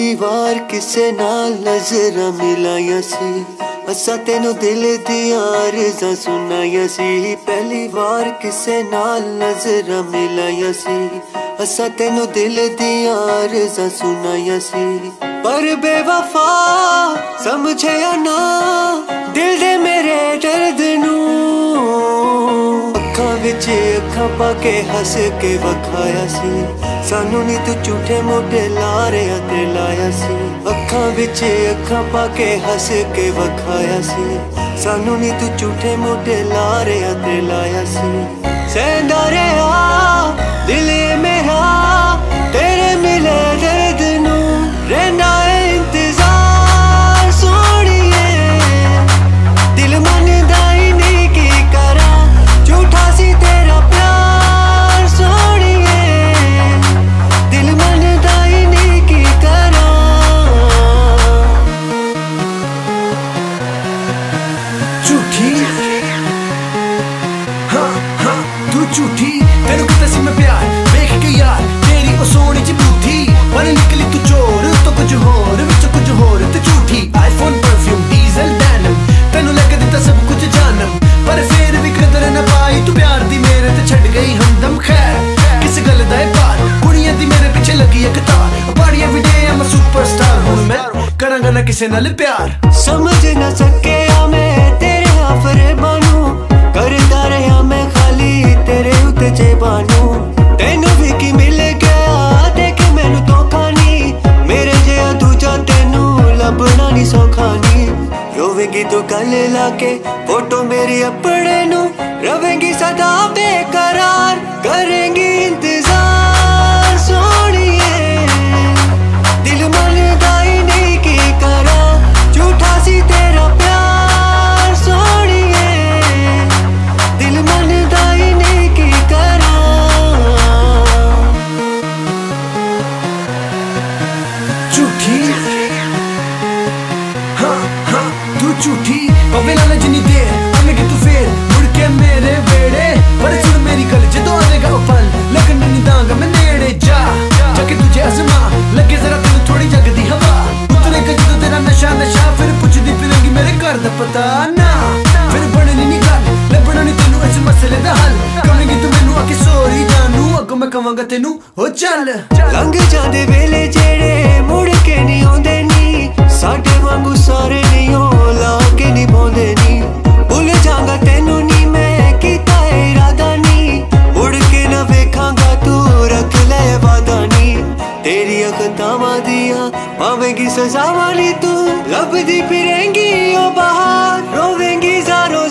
ਪਹਿਲੀ ਵਾਰ ਕਿਸੇ ਨਾਲ ਨਜ਼ਰਾਂ ਮਿਲਾਇਆ ਸੀ। ਅਸਾਂ ਤੈਨੂੰ ਦਿਲ ਦੀਆਂ ਅਰਜ਼ਾਂ ਸੁਣਾਇਆ ਸੀ। ਪਹਿਲੀ ਵਾਰ ਕਿਸੇ ਨਾਲ ਨਜ਼ਰਾਂ ਮਿਲਾਇਆ ਸੀ। ਅਸਾਂ ਤੈਨੂੰ ਦਿਲ ਦੀਆਂ ਅਰਜ਼ਾਂ ਸੁਣਾਇਆ ਸੀ। ਪਰ ਬੇਵਫਾ ਸਮਝਿਆ ਨਾ। ਅੱਖਾਂ ਵਿੱਚ ਅੱਖਾਂ ਪਾ ਕੇ ਹੱਸ ਕੇ ਵਖਾਇਆ ਸੀ। ਸਾਨੂੰ ਨਹੀਂ ਤੂੰ ਝੂਠੇ ਮੋਢੇ ਲਾਰਿਆ ਤੇ ਲਾਇਆ ਸੀ। ਅੱਖਾਂ ਵਿੱਚ ਅੱਖਾਂ ਪਾ ਕੇ ਹੱਸ ਕੇ ਵਖਾਇਆ ਸੀ। ਸਾਨੂੰ ਨਹੀਂ ਤੂੰ ਝੂਠੇ ਮੋਢੇ ਲਾਰਿਆ ਤੇ ਲਾਇਆ ਸੀ। ਸੈਂਦਾ ਰਿਹਾ ਹਾਂ, ਤੂੰ ਝੂਠੀ, ਤੈਨੂੰ ਕਿਤੇ ਸੀ ਮੈਂ ਪਿਆਰ। ਵੇਖ ਕੇ ਯਾਰ, ਤੇਰੀ ਉਹ ਸੋਹਣੀ ਜਿਹੀ ਬੂਥੀ ਪਰ ਨਿਕਲੀ ਤੂੰ ਚੋਰ, ਤੋਂ ਕੁਝ ਹੋਰ, ਵਿੱਚ ਕੁਝ ਹੋਰ ਤੇ ਝੂਠੀ। ਆਈਫੋਨ ਪਰਫਿਊਮ ਡੀਜ਼ਲ ਡੈਨਮ ਤੈਨੂੰ ਲੱਗ ਦਿੱਤਾ ਸਭ ਕੁਝ ਜਾਨਮ। ਪਰ ਫੇਰ ਵੀ ਕਦਰ ਨਾ ਪਾਈ ਤੂੰ ਪਿਆਰ ਦੀ ਮੇਰੇ ਤੇ ਛੱਡ ਗਈ ਹਮਦਮ। ਖੈਰ, ਕਿਸ ਗੱਲ ਦਾ ਇਹ ਪਾਰ ਕੁੜੀਆਂ ਦੀ ਮੇਰੇ ਪਿੱਛੇ ਲੱਗੀ ਇੱਕ ਤਾਰ। ਪਾੜੀਆਂ ਵੀ ਦੇ ਮੈਂ ਸੁਪਰਸਟਾਰ ਹੁਣ ਮੈਂ ਕਰਾਂਗਾ ਨਾ ਕਿਸੇ ਨਾਲ ਪਿਆਰ। ਸਮਝ ਨਾ ਸਕਿਆ ਮੈਂ ਤੇਰੇ ਆਫਰੇ ਰੋਵੇਂਗੀ ਤੂੰ ਗੱਲ ਲਾ ਕੇ ਫੋਟੋ ਮੇਰੀ ਆਪਣੇ ਨੂੰ ਰਵੇਂਗੀ ਸਦਾ ਬੇਕਰਾਰ ਕਰੇਂਗੀ ਇੰਤਜ਼ਾਰ। ਝੂਠੀ ਪਵੇ ਲਾਲ ਜਿੰਨੀ ਦੇਰ ਆਵੇਂਗੀ ਤੂੰ ਫੇਰ ਮੁੜ ਕੇ ਮੇਰੇ ਵੇੜੇ ਪਰ ਸੁਣ ਮੇਰੀ ਗੱਲ ਜਦੋਂ ਆਵੇਗਾ ਉਹ ਪਲ ਲੱਗਣ ਨਹੀਂ ਦਾਂਗਾ ਮੈਂ ਨੇੜੇ ਜਾ ਜਾ ਕੇ ਤੁਝੇ ਅਜ਼ਮਾ ਲੱਗੇ ਜ਼ਰਾ ਤੈਨੂੰ ਥੋੜੀ ਜਗਦੀ ਹਵਾ ਉਤਰੇ ਕਿ ਜਦੋਂ ਤੇਰਾ ਨਸ਼ਾ ਨਸ਼ਾ ਫਿਰ ਪੁੱਛਦੀ ਫਿਰਾਂਗੀ ਮੇਰੇ ਘਰ ਦਾ ਪਤਾ ਨਾ ਫਿਰ ਬਣਨੀ ਨਹੀਂ ਗੱਲ ਲੱਭਣਾ ਨਹੀਂ ਤੈਨੂੰ ਇਸ ਮਸਲੇ ਦਾ ਹੱਲ ਕਹੇਂਗੀ ਤੂੰ ਮੈਨੂੰ ਆ ਕੇ ਸੋਰੀ ਜਾਨੂ ਅੱਗੋਂ ਮੈਂ ਕਵਾਂਗਾ ਤੈਨੂੰ ਹੋ ਚੱਲ ਲੰਘ ਜਾਂਦੇ ਵੇਲੇ ਜਿਹੜੇ ਮੁੜ ਕੇ ਨਹੀਂ ਆਉਂਦੇ ਪਾਵੇਂਗੀ ਸਜ਼ਾਵਾਂ ਨੀ ਤੂੰ। ਲੱਭਦੀ ਫਿਰੇਂਗੀ ਉਹ ਬਾਹਰ। ਰੋਵੇਂਗੀ ਜ਼ਾਰੋ